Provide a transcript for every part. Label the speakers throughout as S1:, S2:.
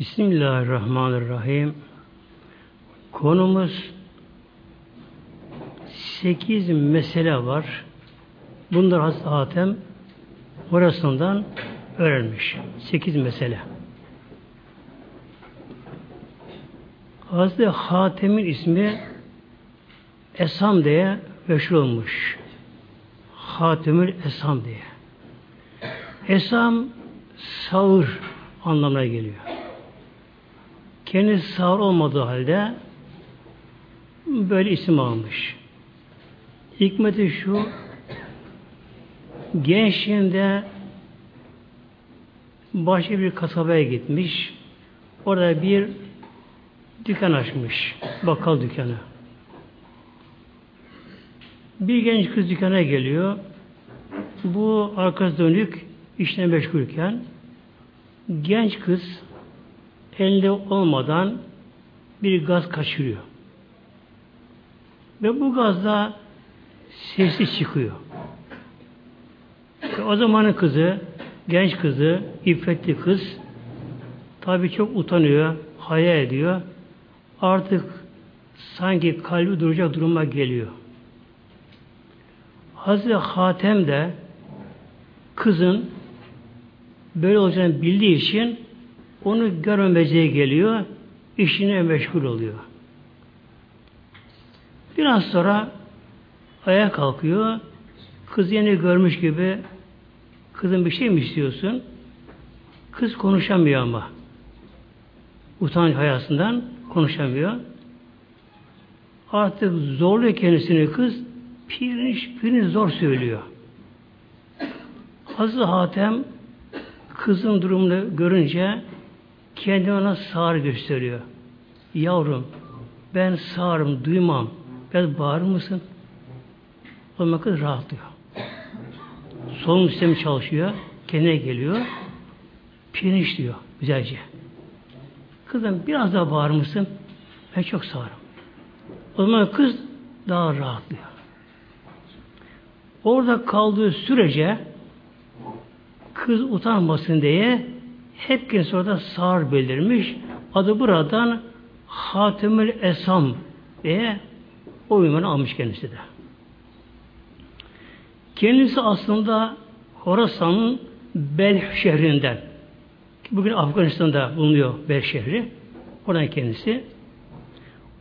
S1: Bismillahirrahmanirrahim. Konumuz sekiz mesele var. Bunlar Hazreti Hatem orasından öğrenmiş. Sekiz mesele. Hazreti Hatem'in ismi Esam diye meşhur olmuş. Hatemül Esam diye. Esam sağır anlamına geliyor. Kendisi sağır olmadığı halde böyle isim almış. Hikmeti şu gençliğinde başka bir kasabaya gitmiş. Orada bir dükkan açmış. Bakkal dükkanı. Bir genç kız dükkana geliyor. Bu arkası dönük işine meşgulken genç kız elinde olmadan bir gaz kaçırıyor. Ve bu gazda sesi çıkıyor. Ve o zamanın kızı, genç kızı, iffetli kız tabi çok utanıyor, hayal ediyor. Artık sanki kalbi duracak duruma geliyor. Hazreti Hatem de kızın böyle olacağını bildiği için onu görmemeceye geliyor, işine meşgul oluyor. Biraz sonra ayağa kalkıyor, kız yeni görmüş gibi kızın bir şey mi istiyorsun? Kız konuşamıyor ama. Utanç hayasından konuşamıyor. Artık zorluyor kendisini kız, pirinç, pirinç zor söylüyor. Hazreti Hatem kızın durumunu görünce kendine ona sağır gösteriyor. Yavrum ben sağırım, duymam. Biraz bağırır mısın? O zaman kız rahatlıyor. Solunum sistemi çalışıyor. Kendine geliyor. Pirinç diyor güzelce. Kızım biraz daha bağırır mısın? Ben çok sağırım. O zaman kız daha rahatlıyor. Orada kaldığı sürece kız utanmasın diye hep kendisi orada sağır belirmiş. Adı buradan Hatimül Esam diye o ünvanı almış kendisi de. Kendisi aslında Horasan'ın Belh şehrinden. Bugün Afganistan'da bulunuyor Belh şehri. Oradan kendisi.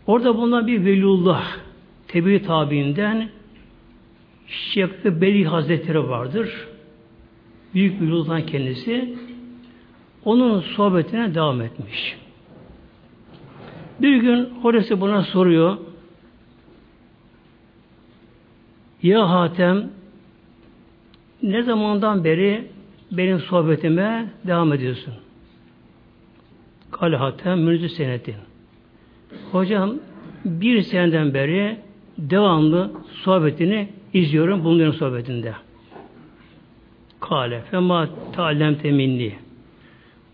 S1: Orada bulunan bir Veliullah tebi tabiinden Şeyh Beli Hazretleri vardır. Büyük bir Veliullah'ın kendisi. Onun sohbetine devam etmiş. Bir gün orası buna soruyor. Ya Hatem ne zamandan beri benim sohbetime devam ediyorsun? Kale Hatem münzü senetin. Hocam bir seneden beri devamlı sohbetini izliyorum, bulunuyorum sohbetinde. Kale fema talem teminni.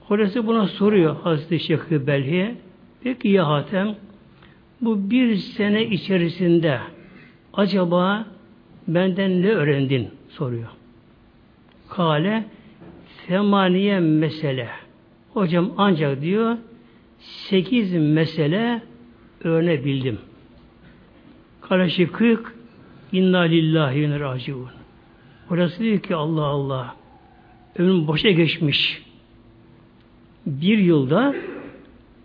S1: Orası buna soruyor Hazreti Şeyh Belhi. Peki ya Hatem bu bir sene içerisinde acaba benden ne öğrendin? soruyor. Kale semaniye mesele. Hocam ancak diyor sekiz mesele öğrenebildim. Kale şıkkık inna lillahi ve raciun. Orası diyor ki Allah Allah ömrüm boşa geçmiş. Bir yılda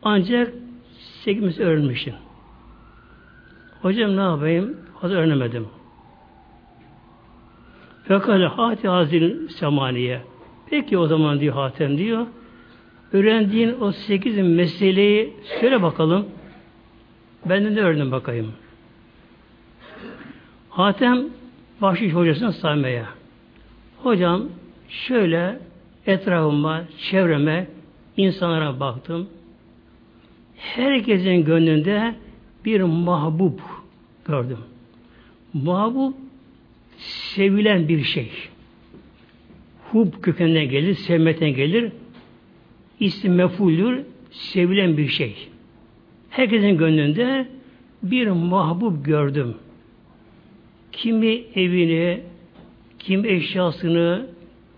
S1: ancak sekiz mesele öğrenmişim. Hocam ne yapayım? Hazır öğrenemedim. Fekale hati hazil semaniye. Peki o zaman diyor Hatem diyor. Öğrendiğin o sekiz meseleyi söyle bakalım. Ben de ne öğrendim bakayım. Hatem başlıyor hocasını saymaya. Hocam şöyle etrafıma, çevreme, insanlara baktım. Herkesin gönlünde bir mahbub gördüm. Mahbub sevilen bir şey. Hub kökeninden gelir, sevmekten gelir. İsim mefuldür, sevilen bir şey. Herkesin gönlünde bir mahbub gördüm. Kimi evini, kim eşyasını,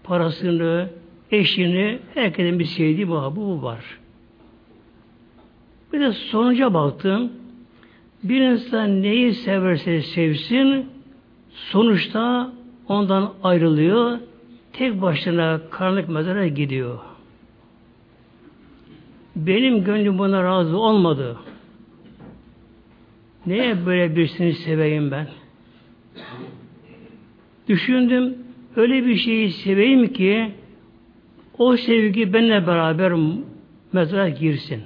S1: parasını, eşini, herkesin bir sevdiği mahbubu var. Bir de sonuca baktım. Bir insan neyi severse sevsin, sonuçta ondan ayrılıyor, tek başına karanlık mezara gidiyor. Benim gönlüm buna razı olmadı. Neye böyle birisini seveyim ben? Düşündüm, öyle bir şeyi seveyim ki o sevgi benimle beraber mezara girsin.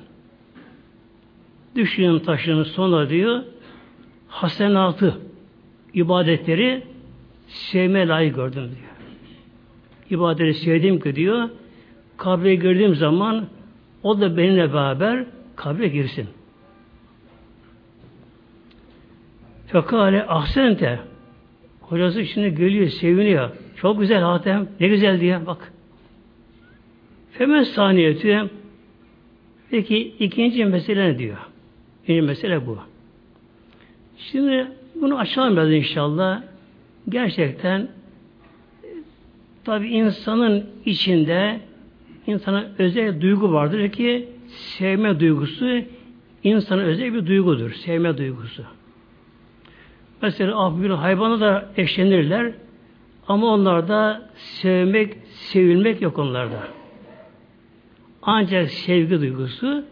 S1: Düşünün taşının sonra diyor, hasenatı, ibadetleri sevme layık gördüm diyor. İbadeti sevdim ki diyor, kabre girdiğim zaman o da benimle beraber kabre girsin. Fekale ahsente Hocası şimdi gülüyor, seviniyor. Çok güzel Hatem. Ne güzel diye bak. Femen saniyeti peki ikinci mesele ne diyor? İkinci mesele bu. Şimdi bunu açalım biraz inşallah. Gerçekten tabi insanın içinde insana özel duygu vardır ki sevme duygusu insana özel bir duygudur. Sevme duygusu. Mesela afbül hayvanı da eşlenirler. Ama onlarda sevmek, sevilmek yok onlarda. Ancak sevgi duygusu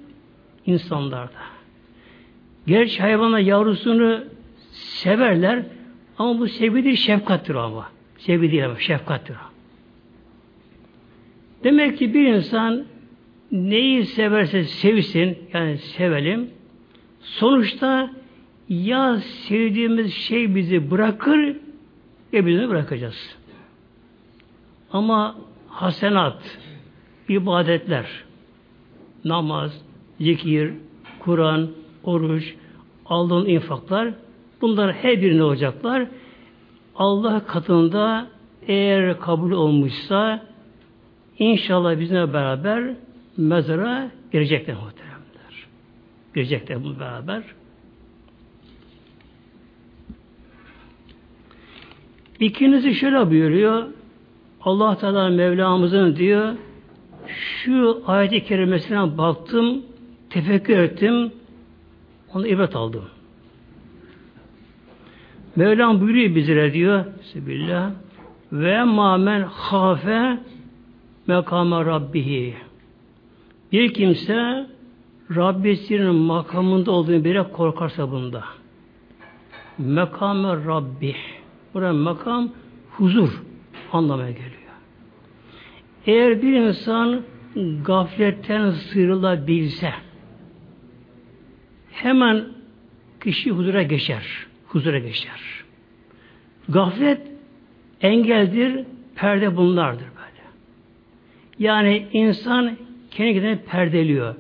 S1: insanlarda. Gerçi hayvanlar yavrusunu severler ama bu sevgi değil şefkattir ama. Sevgi değil ama şefkattir. Demek ki bir insan neyi severse sevsin, yani sevelim. Sonuçta ya sevdiğimiz şey bizi bırakır ya bizi bırakacağız. Ama hasenat, ibadetler, namaz, zikir, Kur'an, oruç, aldığın infaklar bunlar her birine olacaklar. Allah katında eğer kabul olmuşsa inşallah bizimle beraber mezara girecekler muhteremler. Girecekler bu beraber. İkincisi şöyle buyuruyor. Allah Teala Mevlamızın diyor şu ayet-i kerimesine baktım, tefekkür ettim, onu ibret aldım. Mevlam buyuruyor bizlere diyor, Bismillah, ve mamen hafe mekame rabbihi. Bir kimse Rabbisinin makamında olduğunu bile korkarsa bunda. Mekame Rabbi. Burada makam huzur anlamaya geliyor. Eğer bir insan gafletten sıyrılabilse hemen kişi huzura geçer. Huzura geçer. Gaflet engeldir, perde bunlardır böyle. Yani insan kendi kendine perdeliyor.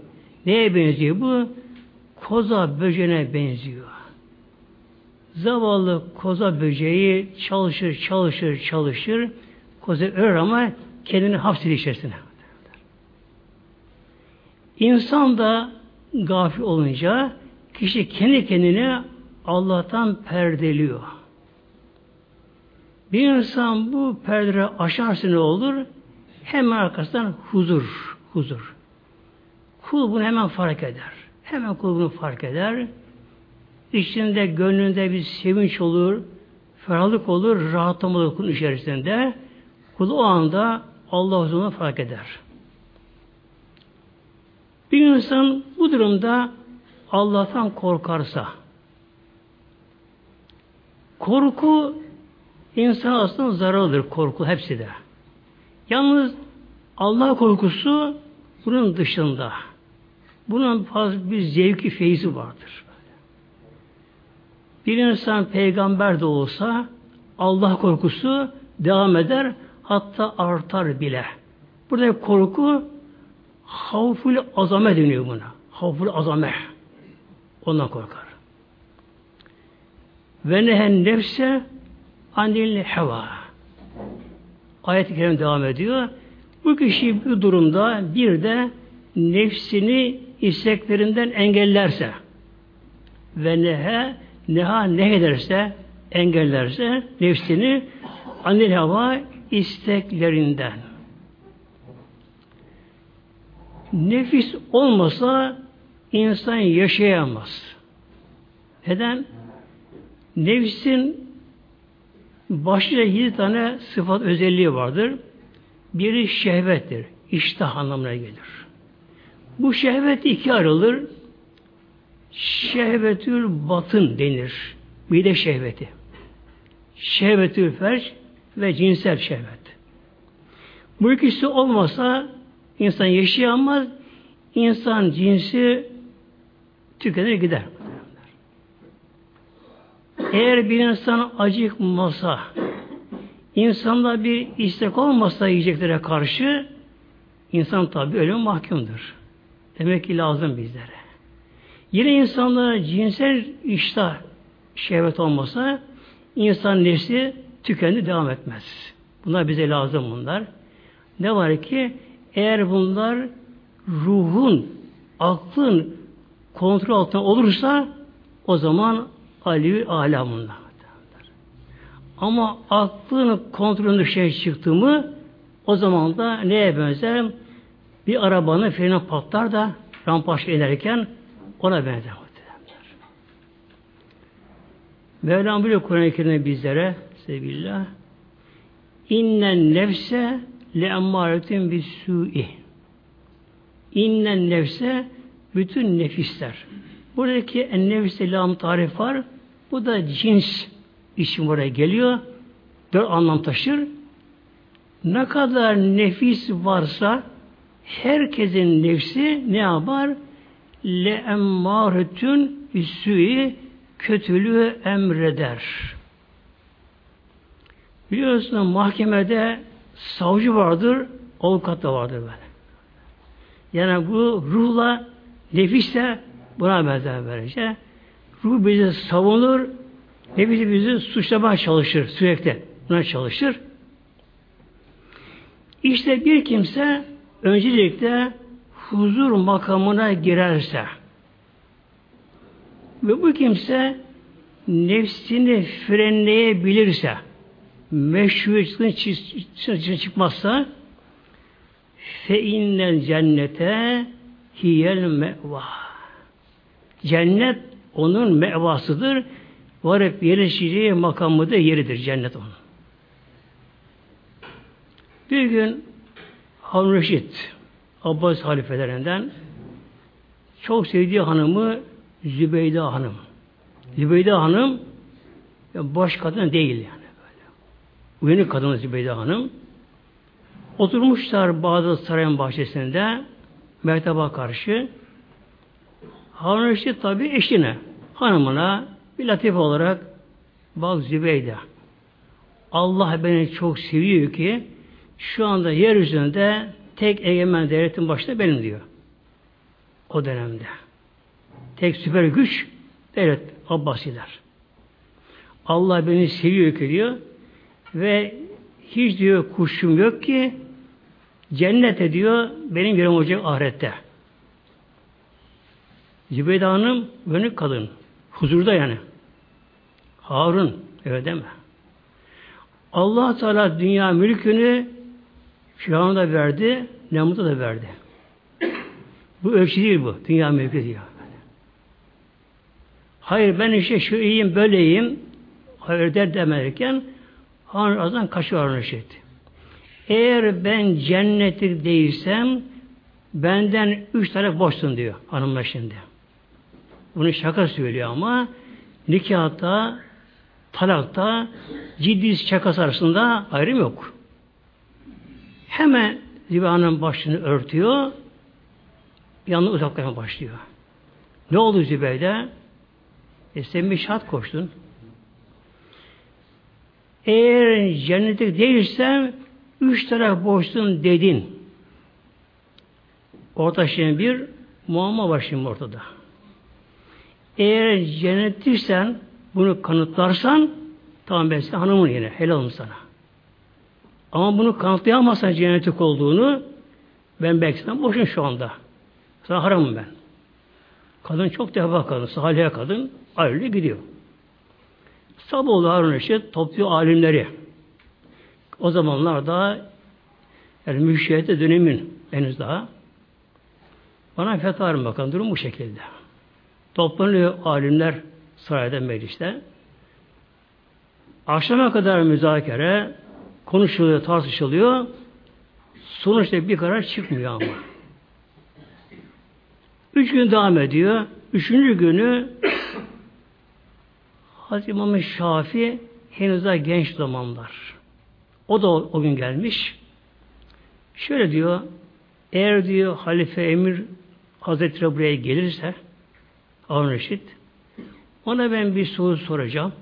S1: Neye benziyor bu? Koza böceğine benziyor. Zavallı koza böceği çalışır, çalışır, çalışır. Koza ölür ama kendini hapsediyor içerisine. İnsan da gafil olunca kişi kendi kendine Allah'tan perdeliyor. Bir insan bu perdeleri aşarsa ne olur? Hemen arkasından huzur, huzur. Kul bunu hemen fark eder. Hemen kul bunu fark eder. İçinde, gönlünde bir sevinç olur, ferahlık olur, rahatlama olur kulun içerisinde. Kul o anda Allah huzurunu fark eder. Bir insan bu durumda Allah'tan korkarsa, korku insan aslında zararlıdır, korku hepsi de. Yalnız Allah korkusu bunun dışında. Bunun fazla bir zevki feyzi vardır. Bir insan peygamber de olsa Allah korkusu devam eder hatta artar bile. Burada korku havful azame deniyor buna. Havful azame. Ondan korkar. Ve nehen nefse anil heva. Ayet-i Kerim devam ediyor. Bu kişi bu durumda bir de nefsini isteklerinden engellerse ve nehe neha ne ederse engellerse nefsini anil hava isteklerinden. Nefis olmasa insan yaşayamaz. Neden? Nefsin başlıca yedi tane sıfat özelliği vardır. Biri şehvettir. İştah anlamına gelir. Bu şehvet iki ayrılır. Şehvetül batın denir. Mide şehveti. Şehvetül ferç ve cinsel şehvet. Bu ikisi olmasa insan yaşayamaz, insan cinsi tükenir gider. Eğer bir insan acıkmasa, insanda bir istek olmasa yiyeceklere karşı, insan tabi ölüm mahkumdur. Demek ki lazım bizlere. Yine insanda cinsel iştah, şehvet olmasa, insan nefsi tükendi devam etmez. Bunlar bize lazım bunlar. Ne var ki eğer bunlar ruhun, aklın kontrol altında olursa o zaman Ali alamında. Ama aklın kontrolünde şey çıktı mı o zaman da neye benzer? Bir arabanın freni patlar da rampaş inerken ona benzer. Mevlam biliyor Kur'an-ı Kerim'de bizlere sevgililer innen nefse le emmâretin bis su'i innen nefse bütün nefisler. Buradaki en nefiste lam tarif var. Bu da cins için buraya geliyor. Dört anlam taşır. Ne kadar nefis varsa herkesin nefsi ne yapar? Le emmâretün üssü'yi kötülüğü emreder. Biliyorsunuz mahkemede savcı vardır, avukat da vardır böyle. Yani bu ruhla nefisle buna benzer böylece. Ruh bizi savunur, nefis bizi suçlamaya çalışır sürekli. Buna çalışır. İşte bir kimse öncelikle huzur makamına girerse ve bu kimse nefsini frenleyebilirse meşruiyetinin çıkmazsa fe innel cennete hiyel meva. Cennet onun mevasıdır. Varıp yerleşeceği makamı da yeridir cennet onun. Bir gün Harun Reşit Abbas halifelerinden çok sevdiği hanımı Zübeyde Hanım. Zübeyde Hanım baş kadın değil. Uyanık kadın Zübeyde Hanım. Oturmuşlar Bağdat Sarayın bahçesinde mektaba karşı. Harun Reşit tabi eşine, hanımına bir latif olarak bak Zübeyde Allah beni çok seviyor ki şu anda yeryüzünde tek egemen devletin başında benim diyor. O dönemde. Tek süper güç devlet Abbasiler. Allah beni seviyor ki diyor ve hiç diyor kuşum yok ki cennete diyor benim yerim olacak ahirette. Zübeyde Hanım gönül kadın. Huzurda yani. Harun öyle deme. Allah Teala dünya mülkünü Firavun'a da verdi, Nemrut'a da verdi. Bu ölçü değil bu. Dünya mülkü diyor. Hayır ben işte şu iyiyim, böyleyim. Hayır der demerken Harun azdan kaçıyor Harun Reşit. Eğer ben cennetlik değilsem benden üç tane boşsun diyor hanımla şimdi. Bunu şaka söylüyor ama nikahta, talakta ciddi şakası arasında ayrım yok. Hemen Zübeyhan'ın başını örtüyor, yanına uzaklaşmaya başlıyor. Ne oldu Zübeyde? E sen bir şart koştun. Eğer cennete değilsem üç taraf boşsun dedin. Orta şeyin bir muamma var şimdi ortada. Eğer cennettirsen bunu kanıtlarsan tamam ben senin hanımın yine helalım sana. Ama bunu kanıtlayamazsan cennetik olduğunu ben belki sana boşun şu anda. Sana haramım ben. Kadın çok defa kadın, salih kadın ayrılıyor gidiyor. Sabah oldu Harun Reşit topluyor alimleri. O zamanlar daha yani müşahede dönemin henüz daha. Bana fetva verin bakalım. Durum bu şekilde. Toplanıyor alimler sarayda mecliste. Akşama kadar müzakere konuşuluyor, tartışılıyor. Sonuçta bir karar çıkmıyor ama. Üç gün devam ediyor. Üçüncü günü Hazreti İmam Şafi henüz daha genç zamanlar. O da o, o gün gelmiş. Şöyle diyor, eğer diyor Halife Emir Hazretleri buraya gelirse Harun Reşit ona ben bir soru soracağım.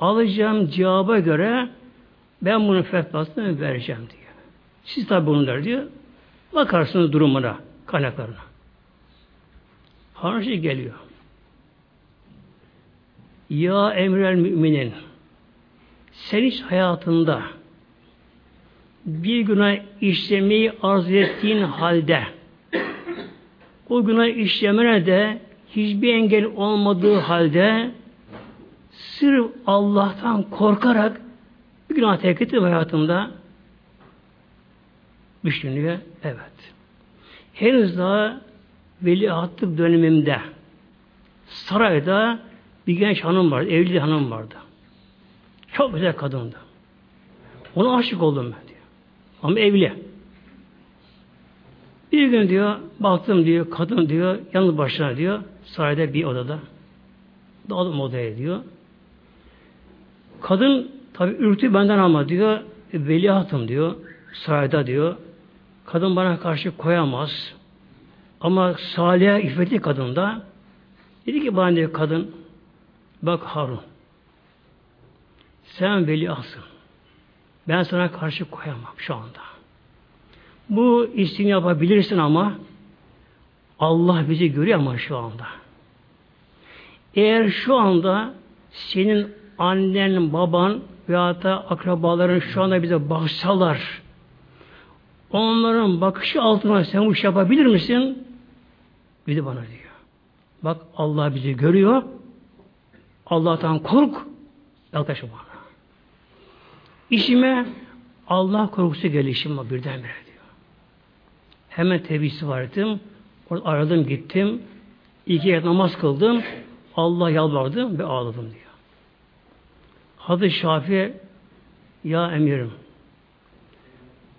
S1: Alacağım cevaba göre ben bunun fetvasını vereceğim diyor. Siz tabi bunu der diyor. Bakarsınız durumuna, kaynaklarına. Harun Reşit geliyor. Ya emrel müminin sen hiç hayatında bir günah işlemeyi arzu ettiğin halde o günah işlemene de hiçbir engel olmadığı halde sırf Allah'tan korkarak bir günah terk ettim hayatımda düşünüyor. Evet. Henüz daha veliahtlık dönemimde sarayda bir genç hanım vardı. Evli hanım vardı. Çok güzel kadındı. Ona aşık oldum ben diyor. Ama evli. Bir gün diyor, baktım diyor, kadın diyor, yalnız başına diyor, sarayda bir odada. Daldım odaya diyor. Kadın tabi ürktü benden ama diyor, veliahtım diyor, sarayda diyor. Kadın bana karşı koyamaz. Ama salih, iffetli kadın da dedi ki bana diyor kadın, bak Harun, sen veliahsın. Ben sana karşı koyamam şu anda. Bu istini yapabilirsin ama Allah bizi görüyor ama şu anda. Eğer şu anda senin annen, baban veya da akrabaların şu anda bize baksalar onların bakışı altına sen bu iş yapabilir misin? Bir de bana diyor. Bak Allah bizi görüyor. Allah'tan kork. Yaklaş bana. İşime Allah korkusu gelişim birdenbire diyor. Hemen tebisi vardım. Orada aradım gittim. İki yer namaz kıldım. Allah yalvardım ve ağladım diyor. Hazreti Şafi ya emirim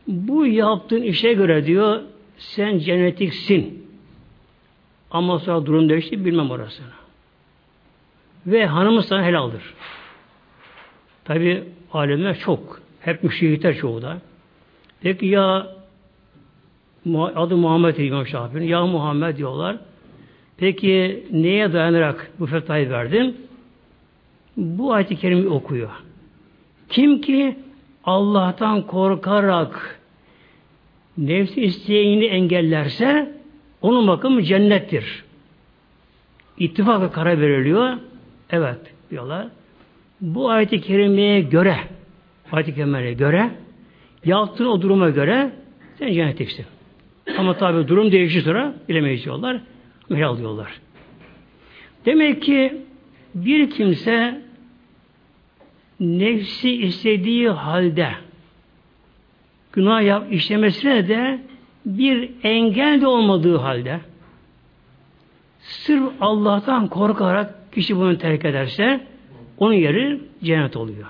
S1: bu yaptığın işe göre diyor sen cennetiksin. Ama sonra durum değişti bilmem orasını. Ve hanımı sana helaldir. Tabi alemler çok. Hep müşrikler çoğu da. Peki ya adı Muhammed İmam Şafii'nin ya Muhammed diyorlar. Peki neye dayanarak bu fetvayı verdin? Bu ayet-i kerime okuyor. Kim ki Allah'tan korkarak nefsi isteğini engellerse onun bakımı cennettir. İttifakla karar veriliyor. Evet diyorlar. Bu ayet-i kerimeye göre ayet-i kerimeye göre yaptığın o duruma göre sen cennetliksin. Ama tabi durum değişir sonra bilemeyiz diyorlar. Helal diyorlar. Demek ki bir kimse nefsi istediği halde günah yap, işlemesine de bir engel de olmadığı halde sırf Allah'tan korkarak kişi bunu terk ederse onun yeri cennet oluyor.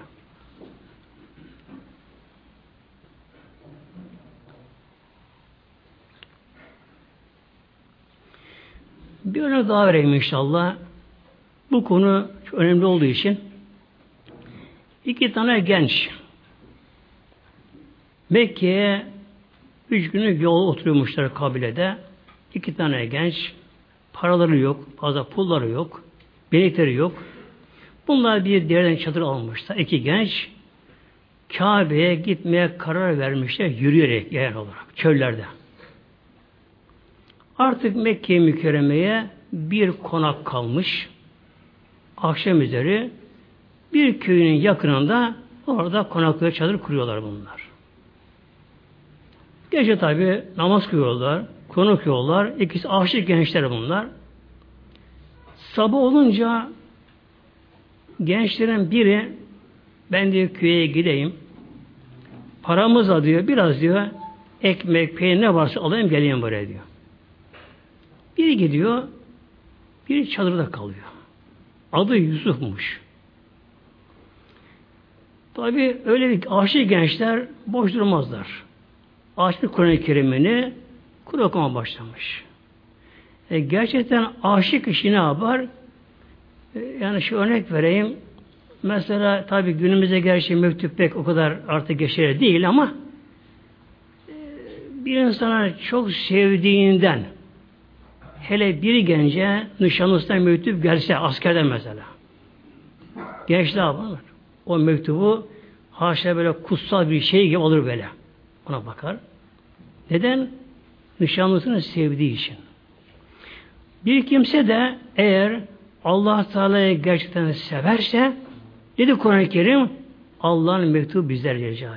S1: Bir örnek daha vereyim inşallah. Bu konu çok önemli olduğu için iki tane genç Mekke'ye üç günlük yol oturuyormuşlar kabilede. İki tane genç paraları yok, fazla pulları yok, benekleri yok. Bunlar bir dereden çadır almışlar. İki genç Kabe'ye gitmeye karar vermişler yürüyerek yer olarak çöllerde. Artık Mekke mükerremeye bir konak kalmış. Akşam üzeri bir köyünün yakınında orada konakları çadır kuruyorlar bunlar. Gece tabi namaz kılıyorlar, Kur'an okuyorlar. İkisi aşık gençler bunlar. Sabah olunca gençlerin biri ben diyor köye gideyim. Paramız diyor biraz diyor ekmek, peynir ne varsa alayım geleyim buraya diyor. Biri gidiyor, biri çadırda kalıyor. Adı Yusuf'muş. Tabi öyle bir aşık gençler boş durmazlar. Açmış Kur'an-ı Kerim'ini Kur okuma başlamış. E, gerçekten aşık kişi ne yapar? E, yani şu örnek vereyim. Mesela tabi günümüzde gerçi mektup pek o kadar artık geçerli değil ama e, bir insana çok sevdiğinden hele bir gence nişanlısına mektup gelse askerden mesela. Genç ne yapar? O mektubu haşa böyle kutsal bir şey gibi olur böyle. Ona bakar. Neden? Nişanlısını sevdiği için. Bir kimse de eğer Allah Teala'yı gerçekten severse dedi Kur'an-ı Kerim Allah'ın mektubu bizler Celle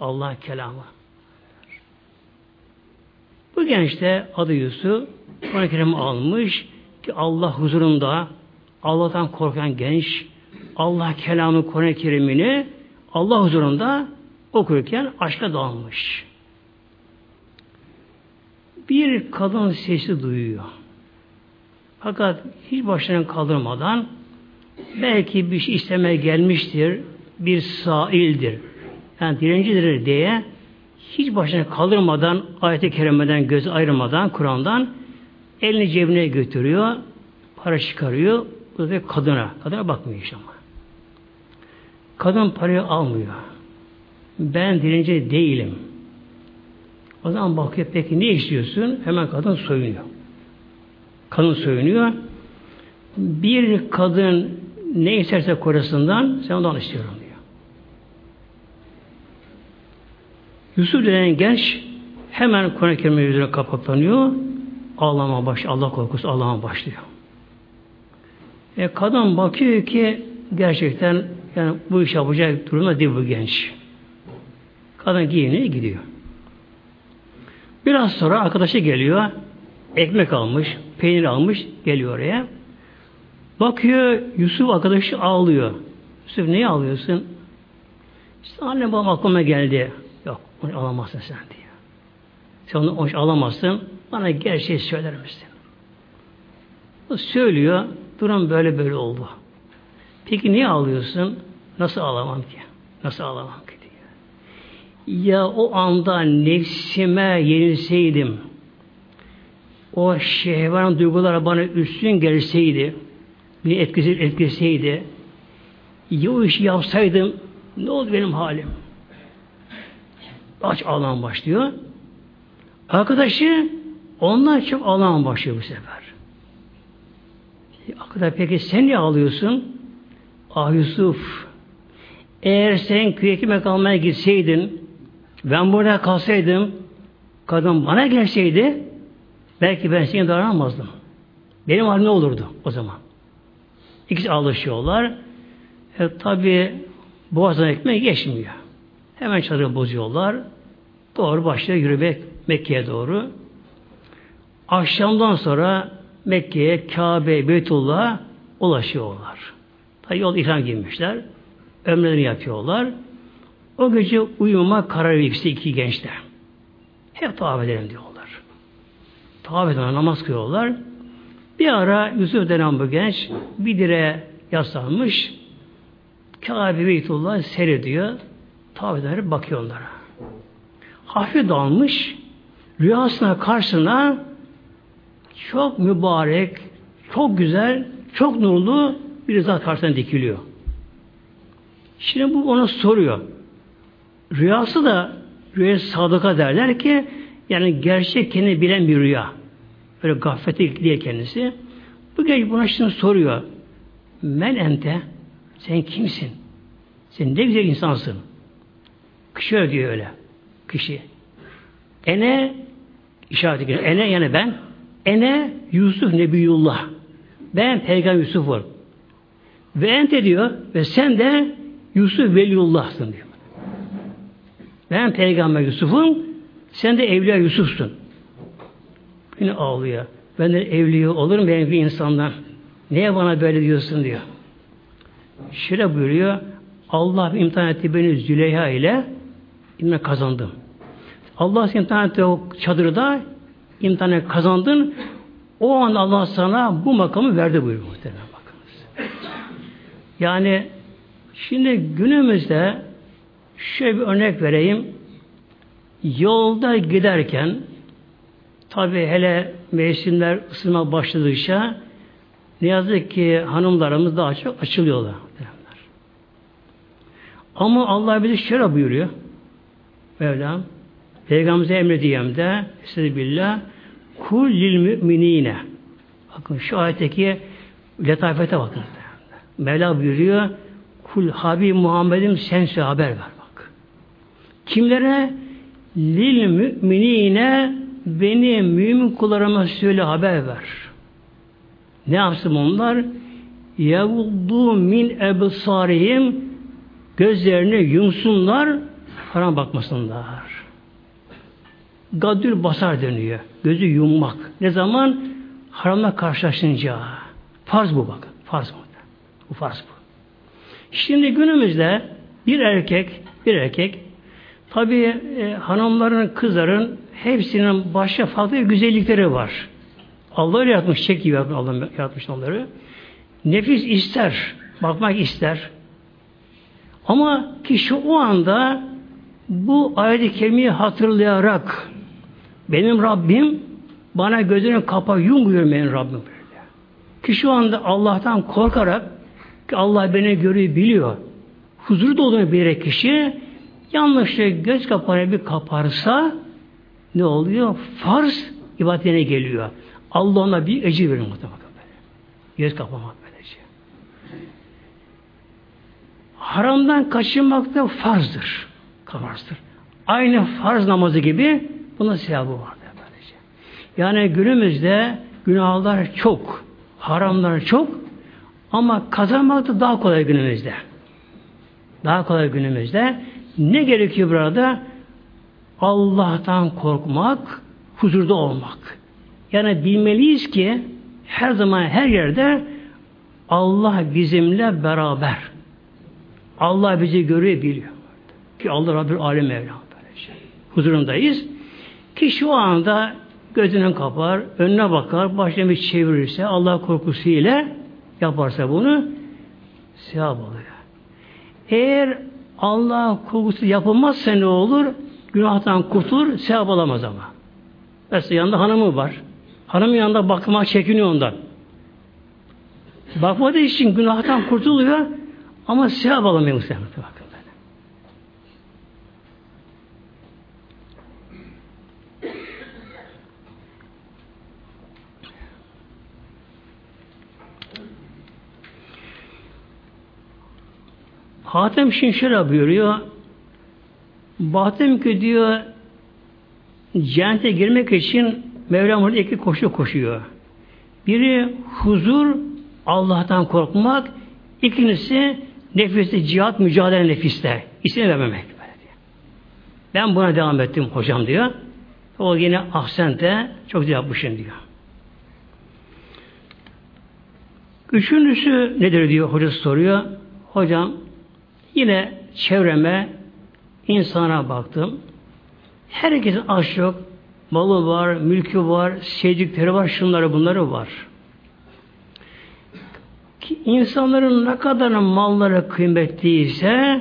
S1: Allah kelamı. Bu genç de adı Yusuf Kur'an-ı Kerim almış ki Allah huzurunda Allah'tan korkan genç Allah kelamı Kur'an-ı Kerim'ini Allah huzurunda okurken aşka dalmış. Bir kadın sesi duyuyor. Fakat hiç başına kaldırmadan belki bir şey istemeye gelmiştir, bir saildir, yani direncidir diye hiç başına kaldırmadan, ayet-i kerimeden göz ayırmadan, Kur'an'dan elini cebine götürüyor, para çıkarıyor, ve kadına, kadına bakmıyor işte ama. Kadın parayı almıyor. Ben dilenci değilim. O zaman bakıyor peki ne istiyorsun? Hemen kadın soyunuyor. Kadın soyunuyor. Bir kadın ne isterse kocasından sen ondan istiyorum diyor. Yusuf denen genç hemen Kur'an-ı Kerim'e yüzüne kapaklanıyor. Ağlama baş, Allah korkusu ağlama başlıyor. E, kadın bakıyor ki gerçekten yani bu iş yapacak durumda değil bu genç. Kadın giyiniyor gidiyor. Biraz sonra arkadaşı geliyor. Ekmek almış, peynir almış, geliyor oraya. Bakıyor Yusuf arkadaşı ağlıyor. Yusuf neyi ağlıyorsun? İşte annem babam aklıma geldi. Yok onu alamazsın sen diyor. Sen onu, onu alamazsın. Bana gerçeği söyler misin? O söylüyor. Durum böyle böyle oldu. Peki niye ağlıyorsun? Nasıl ağlamam ki? Nasıl ağlamam ki diyor. Ya o anda nefsime yenilseydim, o şehvan duygular bana üstün gelseydi, bir etkisi etkiseydi, ya o işi yapsaydım, ne oldu benim halim? Aç ağlam başlıyor. Arkadaşı ondan çok ağlam başlıyor bu sefer. Arkadaş peki sen niye ağlıyorsun? Ah Yusuf, eğer sen köy ekmek almaya gitseydin, ben burada kalsaydım, kadın bana gelseydi, belki ben seni davranmazdım. Benim halim ne olurdu o zaman? İkisi alışıyorlar. E, Tabi boğazdan ekmek geçmiyor. Hemen çadırı bozuyorlar. Doğru başlıyor yürümek Mekke'ye doğru. Akşamdan sonra Mekke'ye, Kabe, Beytullah'a ulaşıyorlar. Tabi yol ihram girmişler. Ömrelerini yapıyorlar. O gece uyumama karar vermişti iki gençler. Hep tavaf edelim diyorlar. Tavaf ediyorlar, namaz kılıyorlar. Bir ara Yusuf denen bu genç bir dire yaslanmış. Kabe Beytullah seyrediyor. Tavaf edenler bakıyor onlara. Hafif dalmış. Rüyasına karşısına çok mübarek, çok güzel, çok nurlu bir zat karşısına dikiliyor. Şimdi bu ona soruyor. Rüyası da rüya sadıka derler ki yani gerçek kendini bilen bir rüya. Böyle gaflete diye kendisi. Bu genç buna şimdi soruyor. Men ente sen kimsin? Sen ne güzel insansın. Kişi öyle diyor öyle. Kişi. Ene işaret ediyor. Ene yani ben. Ene Yusuf Nebiyullah. Ben Peygamber Yusuf'um. Ve ente diyor ve sen de Yusuf Veliullah'sın diyor. Ben Peygamber Yusuf'um sen de Evliya Yusuf'sun. Yine ağlıyor. Ben de evliya olurum benim bir insandan. Niye bana böyle diyorsun diyor. Şöyle buyuruyor. Allah imtihan etti beni Züleyha ile imtihan kazandım. Allah imtihan etti o çadırda imtihanı kazandın. O an Allah sana bu makamı verdi buyuruyor muhtemelen bakınız. Yani şimdi günümüzde şöyle bir örnek vereyim. Yolda giderken tabi hele mevsimler ısınma başladıkça ne yazık ki hanımlarımız daha çok açılıyorlar. Ama Allah bizi şöyle buyuruyor. Mevlam Peygamberimize emrediyem de Estağfirullah Kul lil müminine Bakın şu ayetteki letafete bakın. Mevla buyuruyor Kul Habib Muhammed'im sen haber ver bak. Kimlere? Lil müminine beni mümin kullarıma söyle haber ver. Ne yapsın onlar? Yavuddu min ebsarihim gözlerini yumsunlar haram bakmasınlar. Gadül basar deniyor. Gözü yummak. Ne zaman? Haramla karşılaşınca. Farz bu bak. Farz bu. Bu farz bu. Şimdi günümüzde bir erkek, bir erkek tabi e, hanımların, kızların hepsinin başka farklı güzellikleri var. Allah öyle yaratmış, çek gibi Allah yaratmış onları. Nefis ister, bakmak ister. Ama kişi o anda bu ayet-i kerimeyi hatırlayarak benim Rabbim bana gözünü kapa yumuyor benim Rabbim böyle. Ki şu anda Allah'tan korkarak ki Allah beni görüyor, biliyor. Huzuru da olduğunu bilerek kişi yanlışlıkla göz kapağını bir kaparsa ne oluyor? Farz ibadetine geliyor. Allah ona bir ecir verir muhtemelen. Göz kapamak böylece. Haramdan kaçınmak da farzdır. Farzdır. Aynı farz namazı gibi bunun sevabı vardır. Böylece. Yani günümüzde günahlar çok, haramlar çok ama kazanmak da daha kolay günümüzde. Daha kolay günümüzde. Ne gerekiyor burada? Allah'tan korkmak, huzurda olmak. Yani bilmeliyiz ki her zaman her yerde Allah bizimle beraber. Allah bizi görüyor, biliyor. Ki Allah Rabbül Alem Mevla. Şey. Huzurundayız. Ki şu anda gözünün kapar, önüne bakar, başını bir çevirirse Allah korkusu ile yaparsa bunu sevap oluyor. Eğer Allah korkusu yapılmazsa ne olur? Günahtan kurtulur, sevap alamaz ama. Mesela yanında hanımı var. Hanımın yanında bakıma çekiniyor ondan. Bakmadığı için günahtan kurtuluyor ama sevap alamıyor muhtemelen. Hatem Şimşir'e buyuruyor. Bahtım ki diyor cennete girmek için Mevlam orada iki koşu koşuyor. Biri huzur, Allah'tan korkmak. İkincisi nefiste cihat, mücadele nefiste. İsmini vermemek. Ben buna devam ettim hocam diyor. O yine ahsente çok güzel yapmışsın diyor. Üçüncüsü nedir diyor hocası soruyor. Hocam Yine çevreme insana baktım. Herkesin az çok malı var, mülkü var, sevdikleri var, şunları bunları var. Ki insanların ne kadar malları kıymetliyse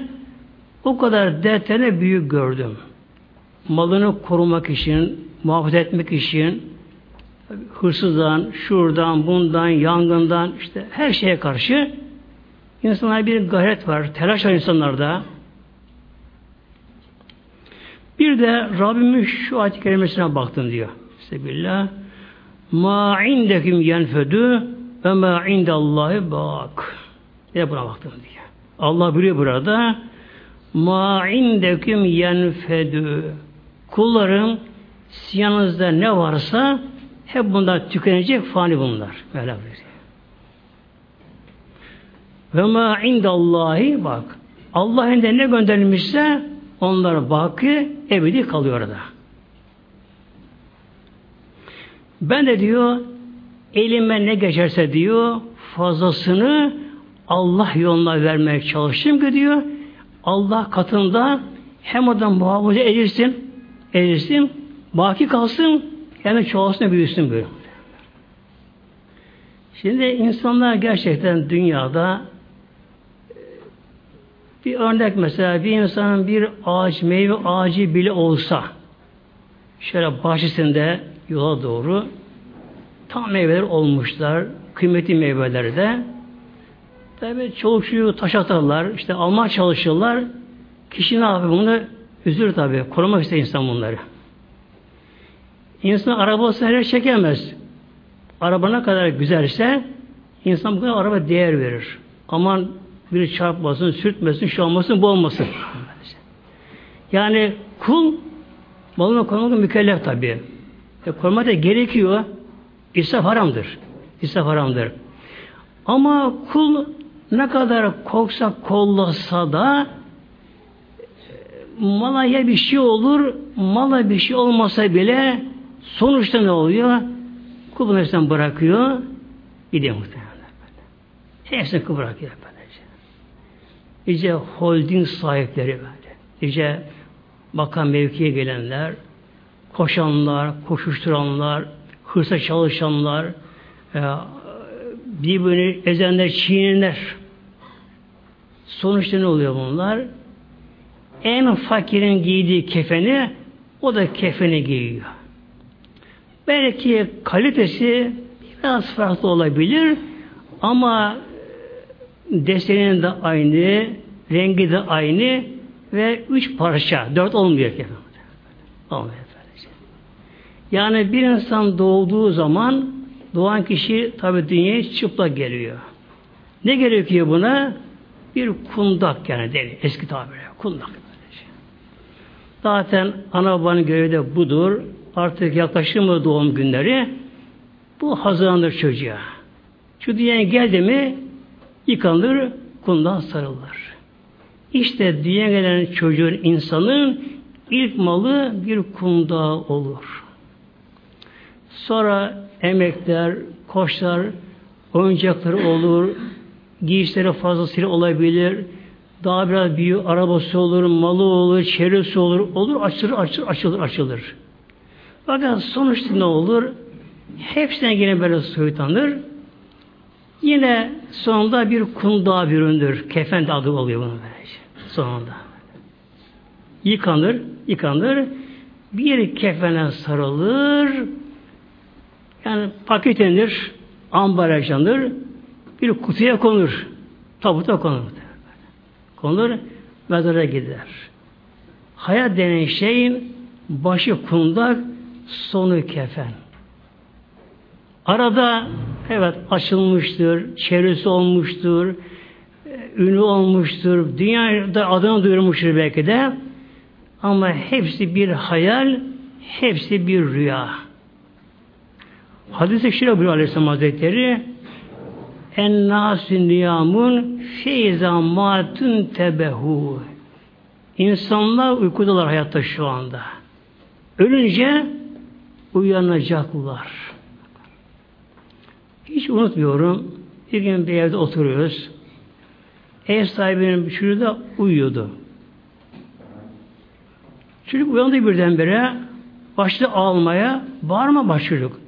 S1: o kadar dertlerine büyük gördüm. Malını korumak için, muhafaza etmek için hırsızdan, şuradan, bundan, yangından işte her şeye karşı İnsanlar bir gayret var, telaş var insanlarda. Bir de Rabbimin şu ayet-i kerimesine baktım diyor. Sebillah. Ma indeküm yenfedü ve ma indallahi bak. Bir buna baktım diyor. Allah biliyor burada. Ma indeküm yenfedü. Kullarım yanınızda ne varsa hep bunlar tükenecek fani bunlar. Böyle buyuruyor. Ve ma indallahi bak. Allah elinde ne gönderilmişse onlar baki ebedi kalıyor orada. Ben de diyor elime ne geçerse diyor fazlasını Allah yoluna vermeye çalıştım ki diyor Allah katında hem oradan muhafaza edilsin edilsin baki kalsın hem de çoğalsın büyüsün böyle. Şimdi insanlar gerçekten dünyada bir örnek mesela bir insanın bir ağaç, meyve ağacı bile olsa şöyle bahçesinde yola doğru tam meyveler olmuşlar. Kıymetli meyveleri de. Tabi çoluk çocuğu taş atarlar, işte almaya çalışırlar. Kişi ne yapıyor bunu? Üzülür tabi. Korumak ister insan bunları. İnsan arabası her çekemez. Araba ne kadar güzelse insan bu kadar araba değer verir. Aman biri çarpmasın, sürtmesin, şu olmasın, bu olmasın. Yani kul malını korumakla mükellef tabi. E, korumak da gerekiyor. İsraf haramdır. İsraf haramdır. Ama kul ne kadar korksa kollasa da mala ya bir şey olur, mala bir şey olmasa bile sonuçta ne oluyor? Kul bunu bırakıyor, gidiyor muhtemelen. Hepsini bırakıyor böylece. İşte holding sahipleri böyle. İşte makam mevkiye gelenler, koşanlar, koşuşturanlar, hırsa çalışanlar, e, birbirini ezenler, çiğnenler. Sonuçta ne oluyor bunlar? En fakirin giydiği kefeni o da kefeni giyiyor. Belki kalitesi biraz farklı olabilir ama desenin de aynı, rengi de aynı ve üç parça, dört olmuyor kefen. Olmuyor. Yani bir insan doğduğu zaman doğan kişi tabi dünyaya çıplak geliyor. Ne gerekiyor buna? Bir kundak yani deri. Eski tabirle. Kundak. Zaten ana babanın görevi de budur. Artık yaklaşır mı doğum günleri? Bu hazırlanır çocuğa. Şu dünyaya geldi mi yıkanır, kundan sarılır. İşte dünyaya gelen çocuğun insanın ilk malı bir kundağı olur. Sonra emekler, koçlar, oyuncakları olur, giysileri fazlasıyla olabilir, daha biraz büyük arabası olur, malı olur, çevresi olur, olur, açılır, açılır, açılır, açılır. Fakat sonuçta ne olur? Hepsine yine böyle soyutanır. Yine sonunda bir kundağa büründür. Kefen de adı oluyor bunun böylece. Sonunda. Yıkanır, yıkanır. Bir kefene sarılır, yani paketlenir, ambalajlanır, bir kutuya konur. Tabuta konur. Konur, mezara gider. Hayat denen şeyin başı kundak, sonu kefen. Arada evet açılmıştır, çevresi olmuştur, ünlü olmuştur, dünyada adını duyurmuştur belki de ama hepsi bir hayal, hepsi bir rüya. Hadis-i Şire buyuruyor Aleyhisselam Hazretleri en nasin niyamun feyza matun tebehu İnsanlar uykudalar hayatta şu anda. Ölünce uyanacaklar. Hiç unutmuyorum. Bir gün bir evde oturuyoruz. Ev sahibinin çocuğu da uyuyordu. Çocuk uyandı birdenbire başladı ağlamaya, bağırma baş çocuk.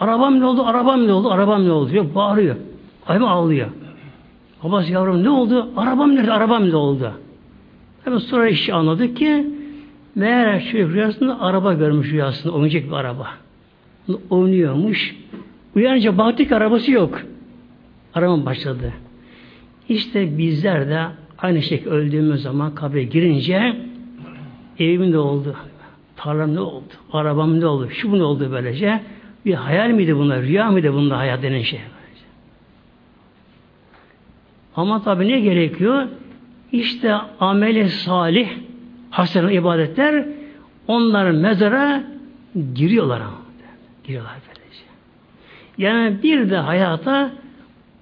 S1: Arabam ne oldu, arabam ne oldu, arabam ne oldu diyor, bağırıyor. Ayım ağlıyor. Babası yavrum ne oldu? Arabam nerede, arabam ne oldu? Hemen sonra işi anladık ki meğer çocuk rüyasında araba görmüş rüyasında, oyuncak bir araba. Oynuyormuş. Uyanınca baktık arabası yok. Arama başladı. İşte bizler de aynı şekilde öldüğümüz zaman kabre girince evim ne oldu? Tarlam ne oldu? Arabam ne oldu? Şu ne oldu böylece? Bir hayal miydi bunlar? Rüya mıydı bunlar hayat denen şey? Ama tabi ne gerekiyor? İşte ameli salih, hasen ibadetler onların mezara giriyorlar ama. Giriyorlar. Yani bir de hayata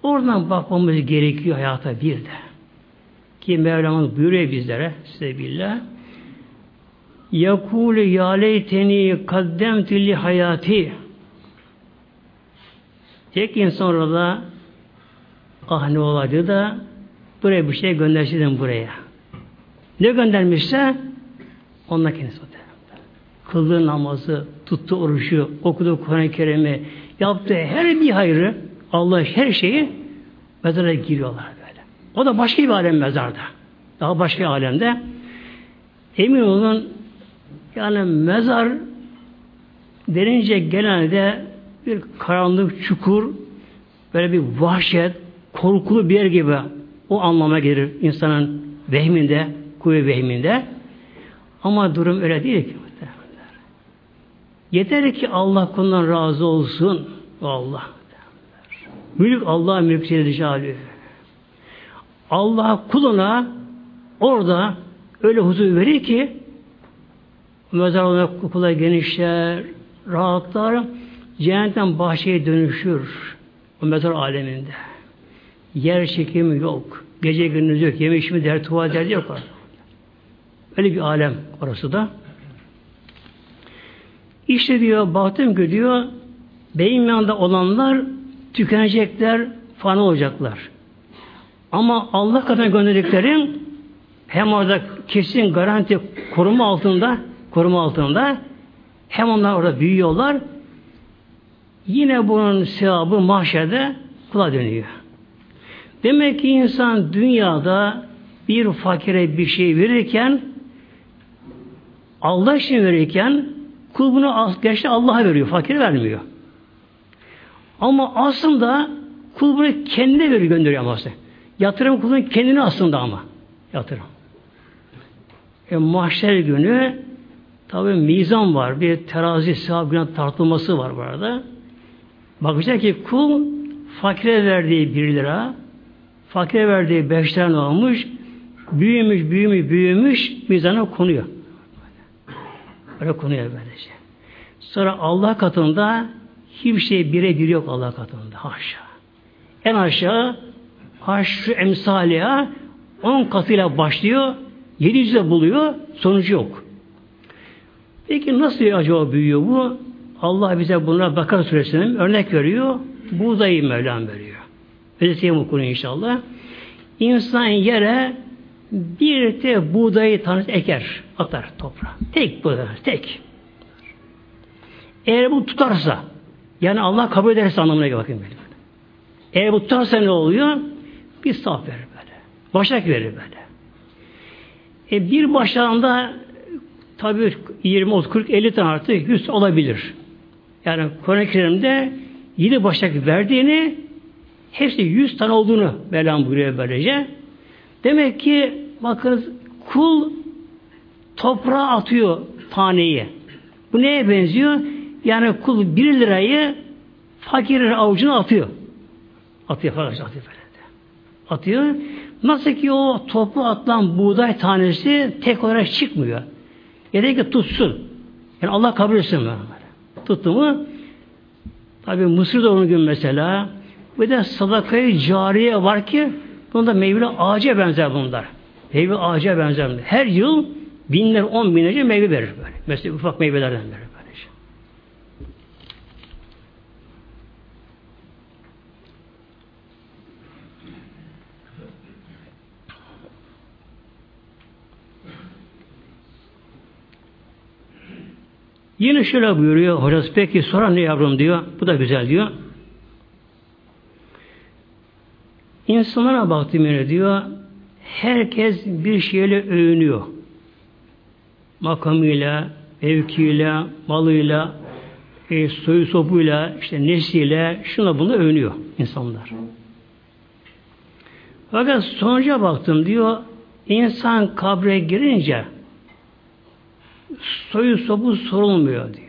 S1: oradan bakmamız gerekiyor hayata bir de. Ki Mevlamız buyuruyor bizlere size billah. Yakulu ya leyteni kaddemtu li hayati Tek insan orada ah ne olaydı da buraya bir şey gönderseydim buraya. Ne göndermişse onunla kendisi Kıldığı namazı, tuttu orucu, okudu Kur'an-ı Kerim'i, yaptığı her bir hayrı Allah her şeyi mezara giriyorlar böyle. O da başka bir alem mezarda. Daha başka bir alemde. Emin olun yani mezar denince genelde bir karanlık çukur böyle bir vahşet, korkulu bir yer gibi o anlama gelir insanın vehminde, kuvve vehminde. Ama durum öyle değil ki. Yeter ki Allah kulundan razı olsun. Allah. Mülk Allah mülk Celle Allah kuluna orada öyle huzur verir ki mezar kula genişler, rahatlar, cehennetten bahçeye dönüşür. O mezar aleminde. Yer çekimi yok. Gece gündüz yok. Yeme içimi der, derdi yok. Öyle bir alem orası da. İşte diyor, baktım ki benim yanında olanlar tükenecekler, fana olacaklar. Ama Allah katına gönderdiklerim hem orada kesin garanti koruma altında, koruma altında hem onlar orada büyüyorlar. Yine bunun sevabı mahşerde kula dönüyor. Demek ki insan dünyada bir fakire bir şey verirken Allah için verirken kul bunu gerçekten Allah'a veriyor. Fakir vermiyor. Ama aslında kul bunu kendine veriyor gönderiyor ama aslında. Yatırım kulun kendine aslında ama. Yatırım. E, mahşer günü tabi mizan var. Bir terazi sevap günah tartılması var burada. Bakacak ki kul fakire verdiği bir lira fakire verdiği beş lira olmuş büyümüş, büyümüş, büyümüş mizana konuyor. Böyle konuyor böylece. Sonra Allah katında hiçbir şey birebir yok Allah katında. Haşa. En aşağı haşru emsaliha on katıyla başlıyor. 700'e buluyor. Sonucu yok. Peki nasıl acaba büyüyor bu? Allah bize buna Bakara suresinin örnek veriyor. Buğdayı Mevlam veriyor. Özeteyim okunu inşallah. İnsan yere bir de buğdayı tanıt eker, atar toprağa. Tek buğday, tek. Eğer bu tutarsa, yani Allah kabul ederse anlamına geliyor bakın böyle. Eğer bu tutarsa ne oluyor? Bir saf verir böyle. Başak verir böyle. E bir başağında tabi 20, 30, 40, 50 tane artı 100 olabilir. Yani Kur'an-ı Kerim'de 7 başak verdiğini hepsi 100 tane olduğunu Mevlam buyuruyor böylece. Demek ki bakınız kul toprağa atıyor taneyi. Bu neye benziyor? Yani kul bir lirayı fakirin avucuna atıyor. Atıyor falan atıyor böyle. Atıyor. Nasıl ki o topu atılan buğday tanesi tek olarak çıkmıyor. Yeter ki tutsun. Yani Allah kabul etsin böyle. Tuttu mu? Tabi Mısır'da onun gün mesela bir de sadakayı cariye var ki bunda meyveli ağaca benzer bunlar. Meyve ağaca benzer. Her yıl binler, on binlerce meyve verir böyle. Mesela ufak meyvelerden verir. Yine şöyle buyuruyor hocası peki sonra ne yavrum diyor. Bu da güzel diyor. İnsanlara baktım yine diyor. Herkes bir şeyle övünüyor. Makamıyla, mevkiyle, malıyla, e, soyu sopuyla, işte nesliyle, şuna bunu övünüyor insanlar. Fakat sonuca baktım diyor, insan kabre girince soyu sopu sorulmuyor diyor.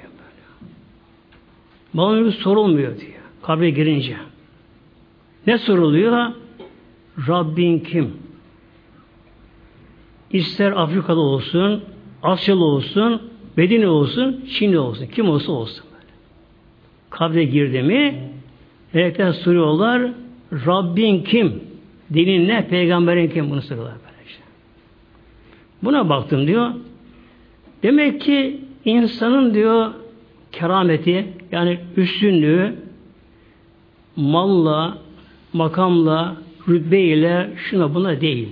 S1: Malın sorulmuyor diyor. Kabre girince. Ne soruluyor? Rabbin kim? İster Afrika'da olsun, Asyalı olsun, Medine olsun, Çinli olsun, kim olsa olsun. Kabre girdi mi, melekler soruyorlar, Rabbin kim? Dinin ne? Peygamberin kim? Bunu soruyorlar böylece. Buna baktım diyor. Demek ki insanın diyor kerameti yani üstünlüğü malla, makamla, rütbeyle şuna buna değil.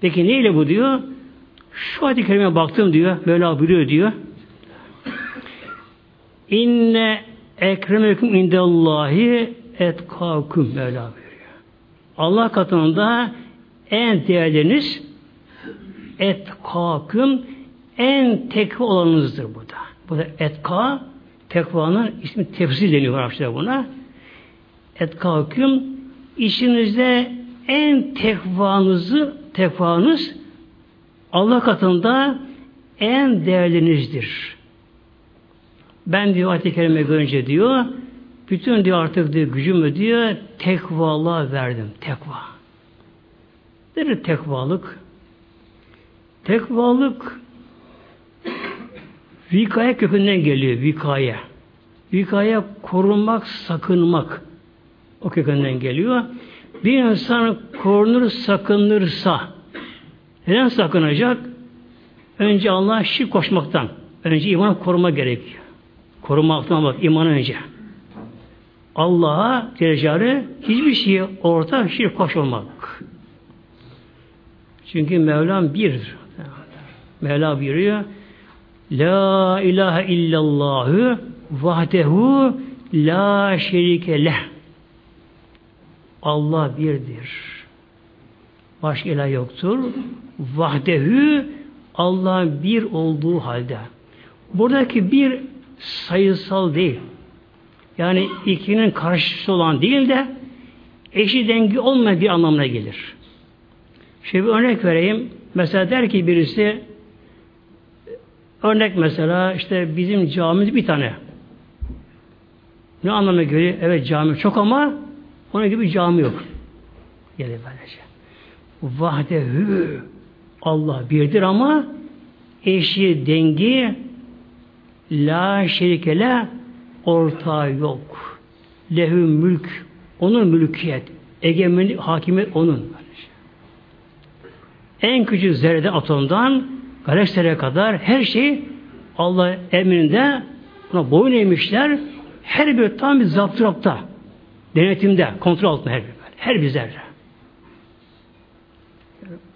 S1: Peki neyle bu diyor? Şu ayet-i baktım diyor. Mevla buyuruyor diyor. İnne ekremeküm indellahi etkâküm Mevla buyuruyor. Allah katında en değerleriniz etkâküm en tekva olanınızdır burada. Burada etka tekvanın ismi tefsir deniyor Arapçada buna. Etkâküm işinizde en tekvanızı tekvanız Allah katında en değerlinizdir. Ben diyor ayet-i kerime görünce diyor bütün diyor artık diyor gücümü diyor tekvalığa verdim. Tekva. Nedir tekvalık? Tekvalık vikaya kökünden geliyor. Vikaya. Vikaya korunmak, sakınmak. O kökünden geliyor. Bir insan korunur, sakınırsa neden sakınacak? Önce Allah'a şirk koşmaktan. Önce iman koruma gerekiyor. Korumaktan bak iman önce. Allah'a Celle hiçbir şeye orta şirk koşmamak. Çünkü Mevlam birdir. Mevla buyuruyor La ilahe illallahü vahdehu la şerike leh. Allah birdir. Başka ilah yoktur. Vahdehu Allah bir olduğu halde. Buradaki bir sayısal değil. Yani ikinin karşısı olan değil de eşi dengi olmayan bir anlamına gelir. Şöyle bir örnek vereyim. Mesela der ki birisi örnek mesela işte bizim camimiz bir tane. Ne anlamına göre? Evet cami çok ama onun gibi cami yok. Gelir böylece. Vahdehü Allah birdir ama eşi dengi la şerikele ortağı yok. Lehü mülk onun mülkiyet. Egemenlik, hakimiyet onun. En küçük zerrede atomdan galaksilere kadar her şey Allah emrinde buna boyun eğmişler. Her bir tam bir zaptırapta, denetimde, kontrol altında her bir. Her bir zerre.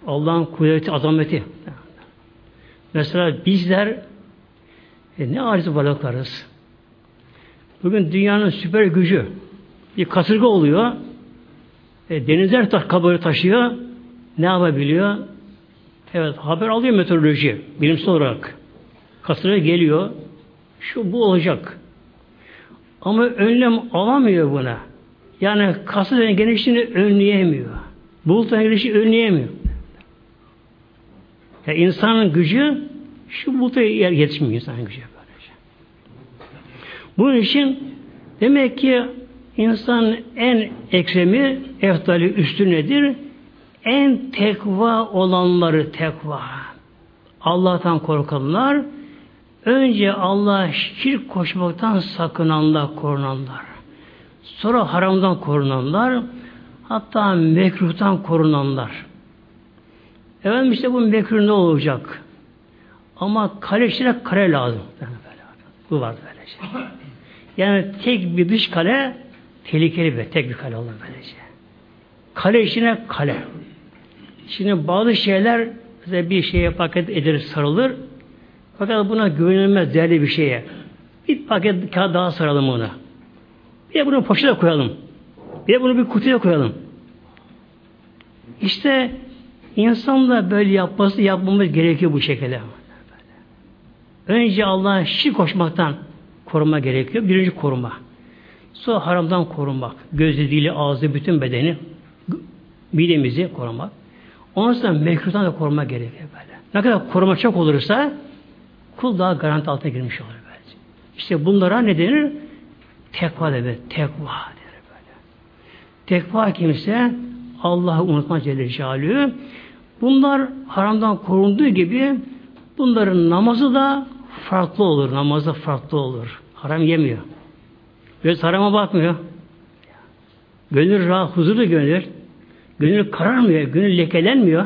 S1: Allah'ın kudreti, azameti. Mesela bizler e, ne aciz varlıklarız. Bugün dünyanın süper gücü bir kasırga oluyor. E, denizler taş, kabları taşıyor. Ne yapabiliyor? Evet haber alıyor meteoroloji bilimsel olarak. Kasırga geliyor. Şu bu olacak. Ama önlem alamıyor buna. Yani kasırganın genişliğini önleyemiyor. Bulutların genişliğini önleyemiyor. Yani insanın gücü şu buluta yetişmiyor insanın gücü. Böylece. Bunun için demek ki insanın en ekremi, eftali üstü nedir? En tekva olanları tekva. Allah'tan korkanlar, önce Allah'a şirk koşmaktan sakınanlar, korunanlar. Sonra haramdan korunanlar, hatta mekruhtan korunanlar. Efendim işte bu mekruh ne olacak? Ama kale içine kale lazım. Bu var böylece. Yani tek bir dış kale tehlikeli bir tek bir kale olur böylece. Kale içine kale. Şimdi bazı şeyler mesela bir şeye paket edilir, sarılır. Fakat buna güvenilmez değerli bir şeye. Bir paket kağıt daha saralım ona. Bir de bunu poşete koyalım. Bir de bunu bir kutuya koyalım. İşte insan da böyle yapması yapmamız gerekiyor bu şekilde. Önce Allah'a şirk koşmaktan koruma gerekiyor. Birinci koruma. Sonra haramdan korunmak. Gözü, dili, ağzı, bütün bedeni, midemizi korumak. Ondan sonra mekruhtan da koruma gerekiyor böyle. Ne kadar koruma çok olursa kul daha garanti altına girmiş olur böyle. İşte bunlara ne denir? Tekva denir. Tekva denir böyle. Tekva kimse Allah'ı unutma Celle Celaluhu. Bunlar haramdan korunduğu gibi bunların namazı da farklı olur. Namazı farklı olur. Haram yemiyor. Göz harama bakmıyor. Gönül rahat, huzurlu gönül. Gönül kararmıyor, gönül lekelenmiyor.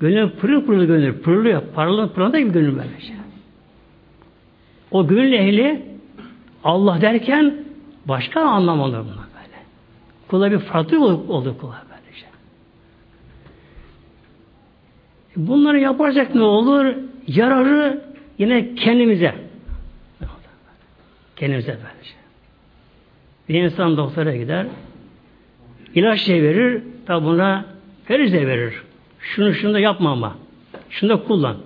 S1: Gönül pırıl pırıl gönül, pırılıyor. Parılıyor, pırılıyor gibi gönül böyle şey. O gönül ehli Allah derken başka anlam olur buna böyle. Kula bir farklı olur kula böyle şey. Bunları yaparsak ne olur? Yararı yine kendimize. Kendimize böylece. Bir insan doktora gider. ilaç da verir. Tabi buna feriz de verir. Şunu şunu da yapma ama. Şunu da kullan.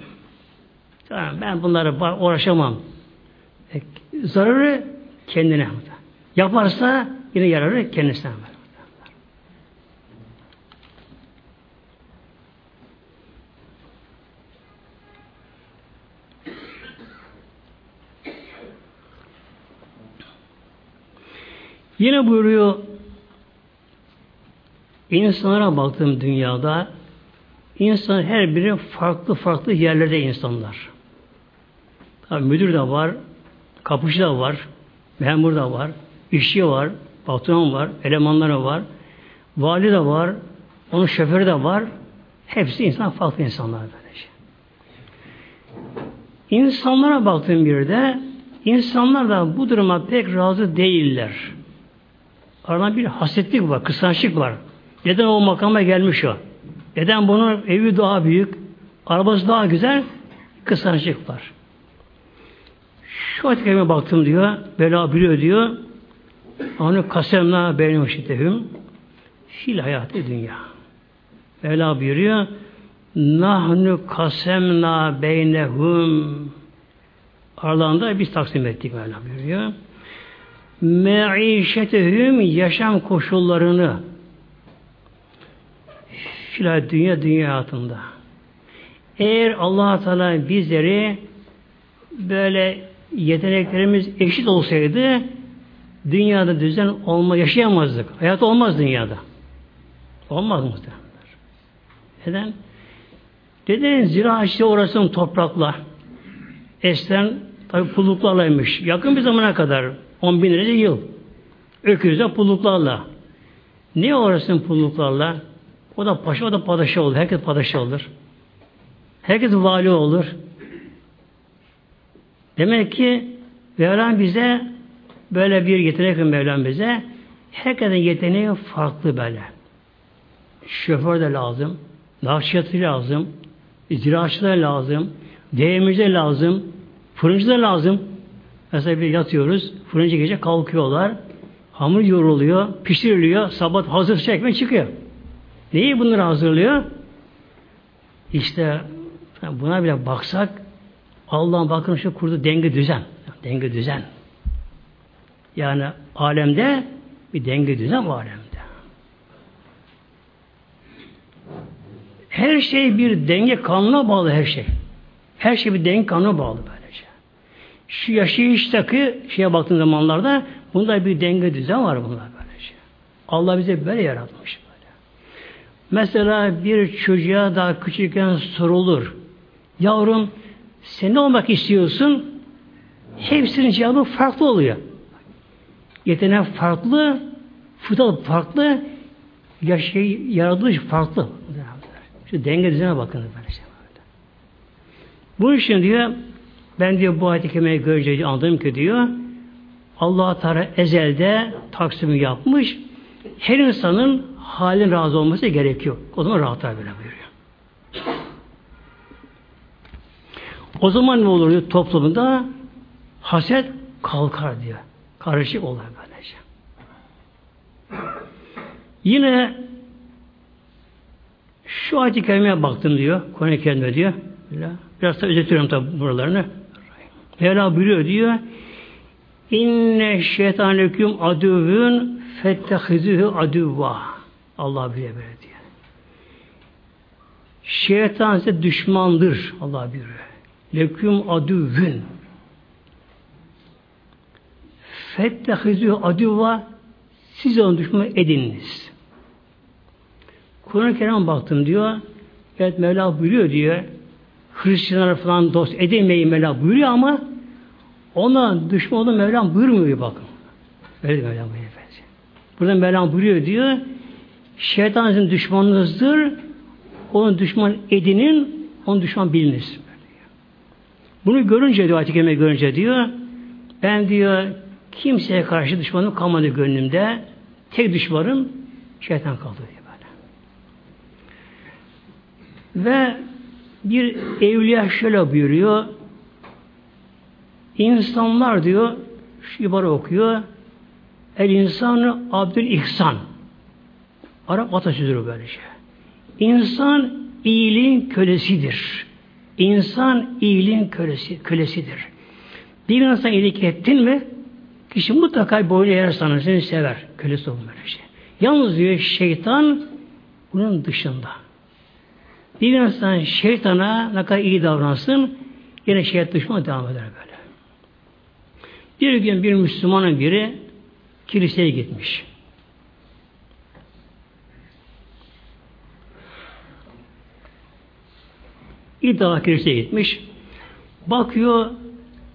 S1: Tamam, ben bunlara uğraşamam. E, zararı kendine. Yaparsa yine yararı kendisine. Yine buyuruyor insanlara baktığım dünyada insan her biri farklı farklı yerlerde insanlar. Tabii müdür de var, kapıcı da var, memur da var, işçi var, patron var, elemanları var, vali de var, onun şoförü de var. Hepsi insan, farklı insanlar böylece. İnsanlara baktığım bir de insanlar da bu duruma pek razı değiller. Aradan bir hasetlik var, kıskançlık var. Neden o makama gelmiş o? Neden bunun evi daha büyük, arabası daha güzel? Kıskançlık var. Şu ayet baktım diyor, bela biliyor diyor. Onu kasemna benim şiddehüm fil hayatı dünya. Bela buyuruyor. Nahnu kasemna beynehum aralarında biz taksim ettik Mevla buyuruyor meişetehüm yaşam koşullarını filan dünya dünya hayatında. Eğer allah Teala bizleri böyle yeteneklerimiz eşit olsaydı dünyada düzen olma yaşayamazdık. Hayat olmaz dünyada. Olmaz muhtemelen. Neden? Deden ziraatçı orasının toprakla eskiden tabi pulluklarlaymış. Yakın bir zamana kadar On binlerce yıl. Öküzle pulluklarla. Ne uğraşsın pulluklarla? O da paşa, o da padişah olur. Herkes padişah olur. Herkes vali olur. Demek ki Mevlam bize böyle bir yetenek Mevlam bize. Herkesin yeteneği farklı böyle. Şoför de lazım, nakşiyatı lazım, ziraatçı da lazım, değirmenci de lazım, fırıncı da lazım. Mesela bir yatıyoruz, fırıncı gece kalkıyorlar, hamur yoruluyor, pişiriliyor, sabah hazır çekme çıkıyor. Neyi bunları hazırlıyor? İşte buna bile baksak Allah'ın bakın şu kurdu denge düzen. Denge düzen. Yani alemde bir denge düzen var alemde. Her şey bir denge kanuna bağlı her şey. Her şey bir denge kanuna bağlı böylece. Şu yaşayış takı şeye baktığın zamanlarda bunda bir denge düzen var bunlar böylece. Allah bize böyle yaratmış böyle. Mesela bir çocuğa daha küçükken sorulur. Yavrum sen ne olmak istiyorsun? Hepsinin cevabı farklı oluyor. Yetenek farklı, fıtrat farklı, yaşay, yaratılış farklı. Şu denge düzene bakın. Böylece. Bu için diyor ben diyor bu ayet-i kerimeyi görünce anladım ki diyor allah Teala ezelde taksimi yapmış. Her insanın halin razı olması gerekiyor. O zaman rahatlar böyle buyuruyor. O zaman ne olur diyor toplumda? Haset kalkar diyor. Karışık olur böylece. Yine şu ayet-i kerimeye baktım diyor. Konu-i Kerim'de diyor. Biraz da özetiyorum tabi buralarını. Mevla buyuruyor diyor. İnne şeytan leküm adüvün fettehizühü adüvva. Allah bile böyle diyor. Şeytan size düşmandır. Allah buyuruyor. Leküm adüvün. Fettehizühü adüvva siz onu düşman ediniz. Kur'an-ı Kerim baktım diyor. Evet Mevla buyuruyor diyor. Hristiyanlar falan dost edemeyin Mevla buyuruyor ama ona düşman olduğu Mevlam buyurmuyor bakın. Böyle Mevlam buyuruyor. Burada Mevlam buyuruyor diyor. Şeytan sizin düşmanınızdır. Onu düşman edinin, onu düşman biliniz. Bunu görünce diyor, ayet görünce diyor, ben diyor, kimseye karşı düşmanım kalmadı gönlümde. Tek düşmanım şeytan kaldı diyor böyle. Ve bir evliya şöyle buyuruyor. İnsanlar diyor, şu ibare okuyor, El insanı abdül ihsan. Arap atasözüdür böylece. İnsan iyiliğin kölesidir. İnsan iyiliğin kölesi, kölesidir. Bir insan iyilik ettin mi kişi mutlaka boynu eğer sana seni sever. Kölesi olur böyle şey. Yalnız diyor şeytan bunun dışında. Bir insan şeytana ne kadar iyi davransın yine şeytan düşmanı devam eder böyle. Bir gün bir Müslümanın biri kiliseye gitmiş. Defa kiliseye gitmiş. Bakıyor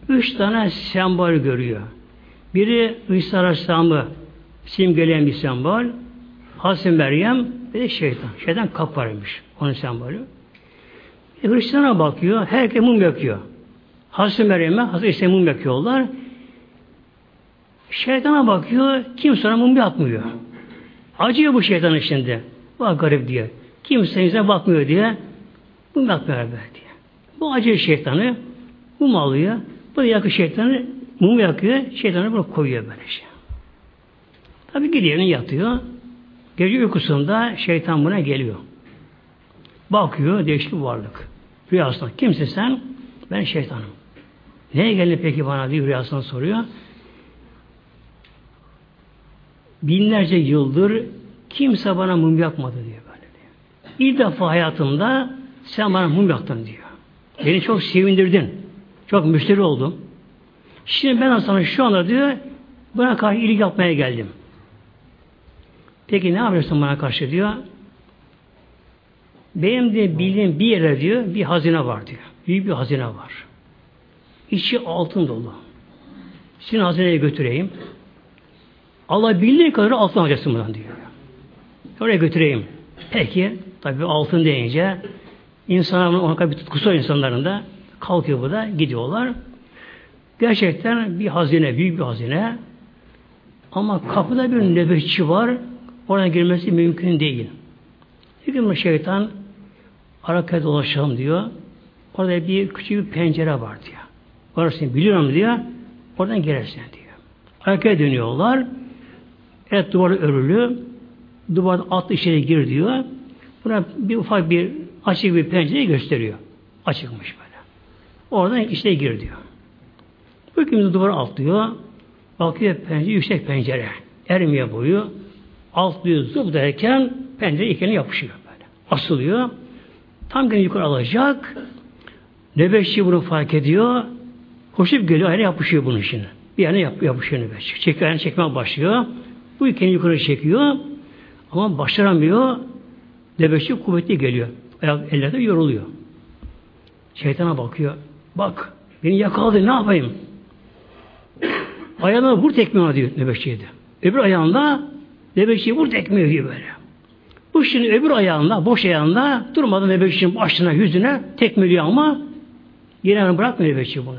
S1: üç tane sembol görüyor. Biri İsa Aleyhisselam'ı simgeleyen bir sembol. Hazreti Meryem ve de şeytan. Şeytan kap varmış. Onun sembolü. E, Hristiyan'a bakıyor. Herkes mum yakıyor. Hazreti Meryem'e Hazreti İsa'ya mum yakıyorlar. Şeytana bakıyor. Kimse ona mum yapmıyor. Acıyor bu şeytanın şimdi. Bak garip diye. Kimse yüzüne bakmıyor diye. Mum yakmıyor böyle diye. Bu acıyor şeytanı. Mum alıyor. Bu da yakıyor şeytanı. Mum yakıyor. Şeytanı bunu koyuyor böyle şey. Tabi gidiyor yatıyor. Gece uykusunda şeytan buna geliyor. Bakıyor değişik varlık. Rüyasında. Kimsin sen? Ben şeytanım. Neye geldin peki bana diye rüyasında soruyor. Binlerce yıldır kimse bana mum yakmadı diyor böyle diyor. İlk defa hayatımda sen bana mum yaktın diyor. Beni çok sevindirdin. Çok müşteri oldum. Şimdi ben sana şu anda diyor buna karşı iyilik yapmaya geldim. Peki ne yapıyorsun bana karşı diyor. Benim de bildiğim bir yere diyor bir hazine var diyor. Büyük bir hazine var. İçi altın dolu. Seni hazineye götüreyim. Allah bildiği kadar altın alacaksın buradan diyor. Oraya götüreyim. Peki tabi altın deyince insanların ona bir tutkusu insanların da kalkıyor bu da gidiyorlar. Gerçekten bir hazine, büyük bir hazine. Ama kapıda bir nöbetçi var. Oraya girmesi mümkün değil. Bir gün şeytan arkaya dolaşalım diyor. Orada bir küçük bir pencere var diyor. Orasını biliyorum diyor. Oradan girersin diyor. Arkaya dönüyorlar. Evet duvarı örülü. Duvar alt içeri gir diyor. Buna bir ufak bir açık bir pencere gösteriyor. Açıkmış böyle. Oradan içeri gir diyor. Kimse duvarı atlıyor. Bakıyor pencere, yüksek pencere. Ermiye boyu. Altlıyor zıp derken pencere ikene yapışıyor böyle. Asılıyor. Tam gene yukarı alacak. Nöbetçi bunu fark ediyor. Koşup geliyor, ayağına yapışıyor bunun işini. Bir yana yap, yapışıyor nöbetçi. Çekiyor, ayağına çekmeye başlıyor. Bu ikeni yukarı çekiyor. Ama başaramıyor. Nöbetçi kuvvetli geliyor. Ayak, ellerde yoruluyor. Şeytana bakıyor. Bak, beni yakaladı, ne yapayım? Ayağına vur tekme diyor nöbetçiye de. Öbür ayağında nöbetçiyi vur tekme diyor böyle. Bu şimdi öbür ayağında, boş ayağında durmadan nöbetçinin başına, yüzüne tekmeliyor ama yine bırakmıyor nöbetçi bunu.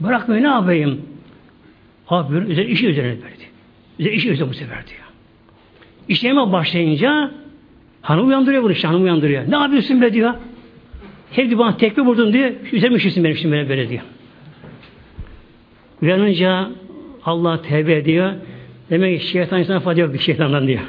S1: Bırakmıyor ne yapayım? Abi üzerine, işi üzerine verdi. Üzerine işi üzerine bu sefer diyor. İşte hemen başlayınca hanım uyandırıyor bunu hanım uyandırıyor. Ne yapıyorsun be diyor. Hep bana tekme vurdun diyor. Üzerime işisin benim şimdi böyle, böyle diyor. Uyanınca Allah tevbe ediyor. Demek ki şeytan insana fayda yok şeytandan diyor.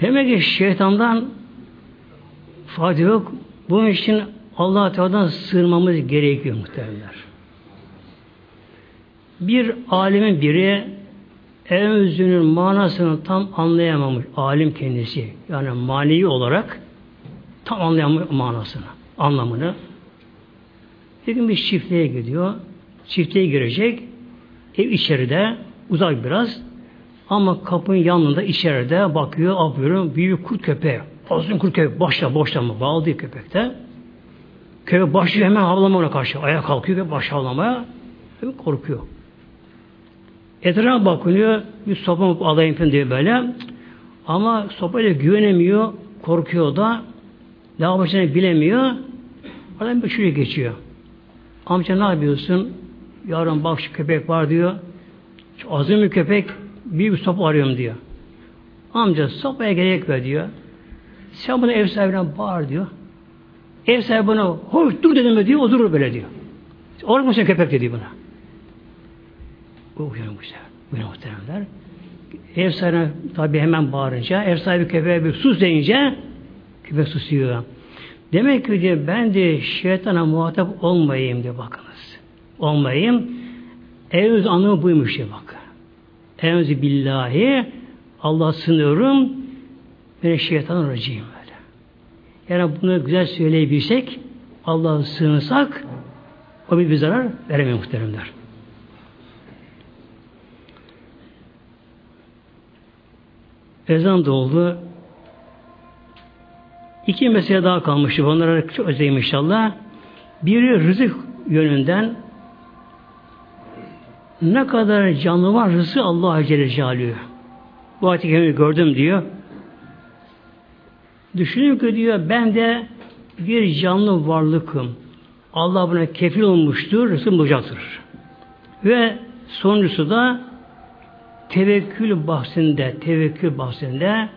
S1: Demek ki şeytandan fayda yok. Bunun için Allah Teala'dan sığınmamız gerekiyor muhtemelenler. Bir alimin biri Evzünün manasını tam anlayamamış alim kendisi. Yani manevi olarak tam anlayamamış manasını, anlamını. Bir gün bir çiftliğe gidiyor. Çiftliğe girecek. Ev içeride, uzak biraz. Ama kapının yanında içeride bakıyor, apıyorum, büyük kurt köpeği. Azın kurt köpeği başla boşta mı? Bağlı değil köpekte. Köpek başlıyor hemen havlamaya karşı. Ayağa kalkıyor ve baş havlamaya. Korkuyor. Etrafa bakıyor, bir sopa alayım falan diye böyle. Ama sopayla güvenemiyor, korkuyor da ne yapacağını bilemiyor. Adam bir şuraya geçiyor. Amca ne yapıyorsun? Yarın bak şu köpek var diyor. Şu azim bir köpek, büyük bir sopa arıyorum diyor. Amca sopaya gerek ver diyor. Sen buna ev sahibine bağır diyor. Ev sahibi buna hoş dur dedim diyor. O durur böyle diyor. Olur musun köpek dedi buna. Sefer. Uyanır muhteremler. Ev sahibi tabi hemen bağırınca, ev sahibi köpeğe bir sus deyince köpek susuyor. Demek ki diyor ben de şeytana muhatap olmayayım diyor bakınız. Olmayayım. Evz anlamı buymuş diyor bak. Evzi billahi Allah sınıyorum ben şeytan raciyim böyle. Yani bunu güzel söyleyebilsek Allah'a sığınsak o bir zarar veremiyor muhteremler. Ezan da oldu. İki mesele daha kalmıştı. Onlara çok özleyeyim inşallah. Biri rızık yönünden ne kadar canlı var rızkı Allah Celle Celaluhu. Bu ayet gördüm diyor. Düşünün ki diyor ben de bir canlı varlıkım. Allah buna kefil olmuştur, rızkım bulacaktır. Ve sonuncusu da tevekkül bahsinde, tevekkül bahsinde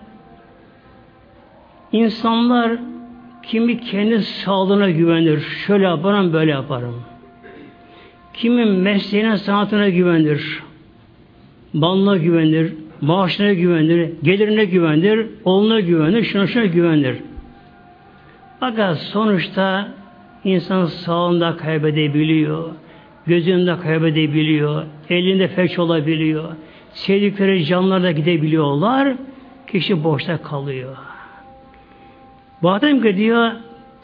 S1: insanlar kimi kendi sağlığına güvenir. Şöyle yaparım, böyle yaparım. Kimi mesleğine, sanatına güvenir. Balına güvenir, maaşına güvenir, gelirine güvenir, oğluna güvenir, şuna şuna güvenir. Fakat sonuçta insan sağlığında kaybedebiliyor, gözünde kaybedebiliyor, elinde feç olabiliyor, sevdikleri canlar da gidebiliyorlar, kişi boşta kalıyor. Badem ki diyor,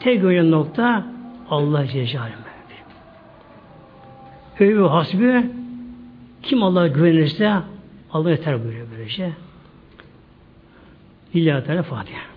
S1: tek önemli nokta Allah Celle Övü hasbi kim Allah'a güvenirse Allah yeter buyuruyor böylece. Lillahi Teala Fatiha.